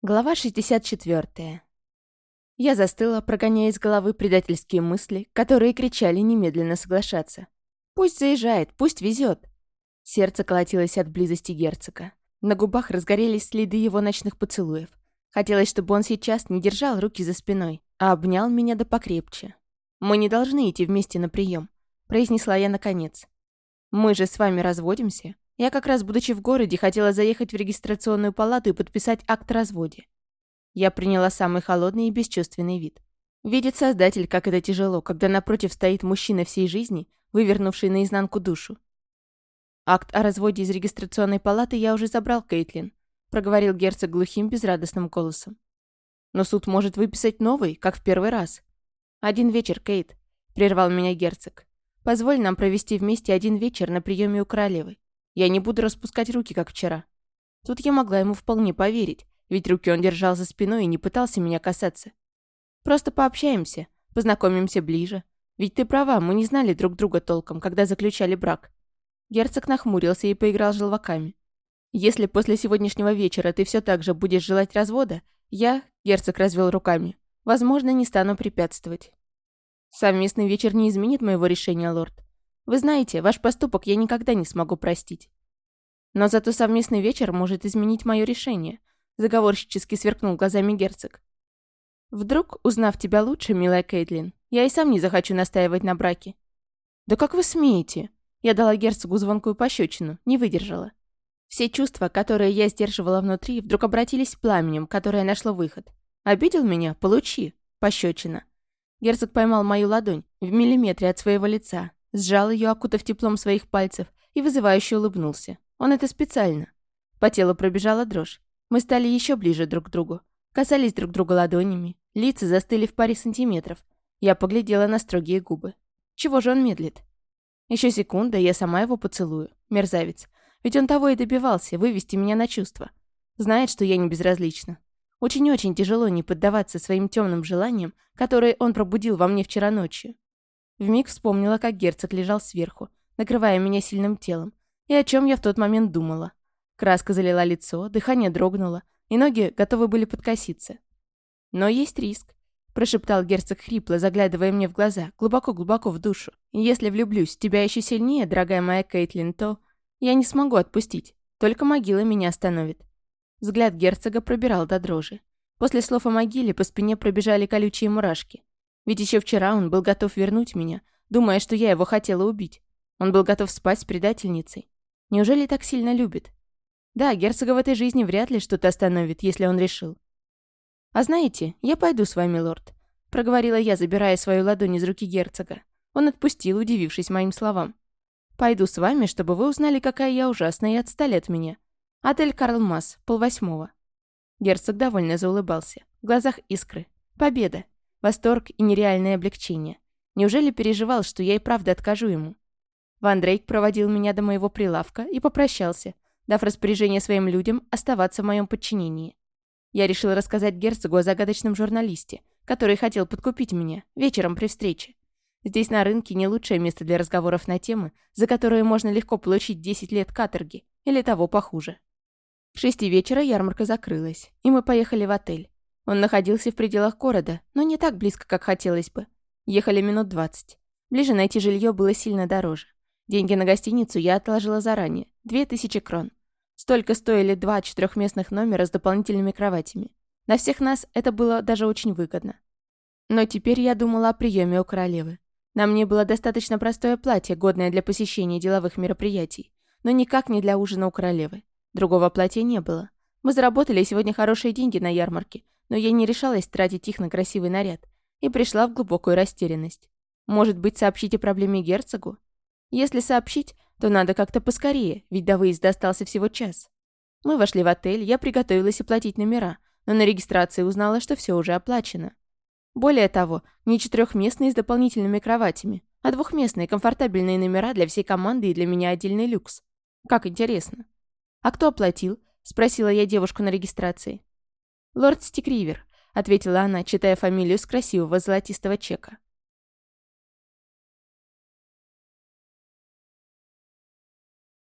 Глава 64. Я застыла, прогоняя из головы предательские мысли, которые кричали немедленно соглашаться. Пусть заезжает, пусть везет. Сердце колотилось от близости герцога. На губах разгорелись следы его ночных поцелуев. Хотелось, чтобы он сейчас не держал руки за спиной, а обнял меня да покрепче. «Мы не должны идти вместе на прием, произнесла я наконец. «Мы же с вами разводимся. Я как раз, будучи в городе, хотела заехать в регистрационную палату и подписать акт о разводе. Я приняла самый холодный и бесчувственный вид. Видит Создатель, как это тяжело, когда напротив стоит мужчина всей жизни, вывернувший наизнанку душу. «Акт о разводе из регистрационной палаты я уже забрал, Кейтлин», проговорил герцог глухим, безрадостным голосом. «Но суд может выписать новый, как в первый раз». «Один вечер, Кейт», — прервал меня герцог. «Позволь нам провести вместе один вечер на приеме у королевы. Я не буду распускать руки, как вчера. Тут я могла ему вполне поверить, ведь руки он держал за спиной и не пытался меня касаться. Просто пообщаемся, познакомимся ближе. Ведь ты права, мы не знали друг друга толком, когда заключали брак. Герцог нахмурился и поиграл желваками. Если после сегодняшнего вечера ты все так же будешь желать развода, я, герцог развел руками, возможно, не стану препятствовать. Совместный вечер не изменит моего решения, лорд. Вы знаете, ваш поступок я никогда не смогу простить. Но зато совместный вечер может изменить мое решение», — заговорщически сверкнул глазами герцог. «Вдруг, узнав тебя лучше, милая Кейтлин, я и сам не захочу настаивать на браке». «Да как вы смеете?» Я дала герцогу звонкую пощечину, не выдержала. Все чувства, которые я сдерживала внутри, вдруг обратились пламенем, которое нашло выход. «Обидел меня? Получи!» Пощечина. Герцог поймал мою ладонь в миллиметре от своего лица, Сжал ее, окутав теплом своих пальцев, и вызывающе улыбнулся. Он это специально. По телу пробежала дрожь. Мы стали еще ближе друг к другу. Касались друг друга ладонями. Лица застыли в паре сантиметров. Я поглядела на строгие губы. Чего же он медлит? Еще секунда, я сама его поцелую. Мерзавец. Ведь он того и добивался, вывести меня на чувства. Знает, что я не безразлична. Очень-очень тяжело не поддаваться своим темным желаниям, которые он пробудил во мне вчера ночью. Вмиг вспомнила, как герцог лежал сверху, накрывая меня сильным телом, и о чем я в тот момент думала. Краска залила лицо, дыхание дрогнуло, и ноги готовы были подкоситься. «Но есть риск», – прошептал герцог хрипло, заглядывая мне в глаза, глубоко-глубоко в душу. «Если влюблюсь в тебя еще сильнее, дорогая моя Кейтлин, то я не смогу отпустить, только могила меня остановит». Взгляд герцога пробирал до дрожи. После слов о могиле по спине пробежали колючие мурашки. Ведь еще вчера он был готов вернуть меня, думая, что я его хотела убить. Он был готов спать с предательницей. Неужели так сильно любит? Да, герцога в этой жизни вряд ли что-то остановит, если он решил. «А знаете, я пойду с вами, лорд», — проговорила я, забирая свою ладонь из руки герцога. Он отпустил, удивившись моим словам. «Пойду с вами, чтобы вы узнали, какая я ужасная, и отстали от меня. Отель Карл Масс, полвосьмого». Герцог довольно заулыбался. В глазах искры. Победа. Восторг и нереальное облегчение. Неужели переживал, что я и правда откажу ему? Ван Дрейк проводил меня до моего прилавка и попрощался, дав распоряжение своим людям оставаться в моем подчинении. Я решил рассказать герцогу о загадочном журналисте, который хотел подкупить меня вечером при встрече. Здесь на рынке не лучшее место для разговоров на темы, за которые можно легко получить 10 лет каторги или того похуже. К шести вечера ярмарка закрылась, и мы поехали в отель. Он находился в пределах города, но не так близко, как хотелось бы. Ехали минут двадцать. Ближе найти жилье было сильно дороже. Деньги на гостиницу я отложила заранее. Две тысячи крон. Столько стоили два четырехместных номера с дополнительными кроватями. На всех нас это было даже очень выгодно. Но теперь я думала о приеме у королевы. На мне было достаточно простое платье, годное для посещения деловых мероприятий, но никак не для ужина у королевы. Другого платья не было. Мы заработали сегодня хорошие деньги на ярмарке, но я не решалась тратить их на красивый наряд и пришла в глубокую растерянность. Может быть, сообщить о проблеме герцогу? Если сообщить, то надо как-то поскорее, ведь до выезда остался всего час. Мы вошли в отель, я приготовилась оплатить номера, но на регистрации узнала, что все уже оплачено. Более того, не четырехместные с дополнительными кроватями, а двухместные комфортабельные номера для всей команды и для меня отдельный люкс. Как интересно. «А кто оплатил?» – спросила я девушку на регистрации. «Лорд Стикривер», — ответила она, читая фамилию с красивого золотистого чека.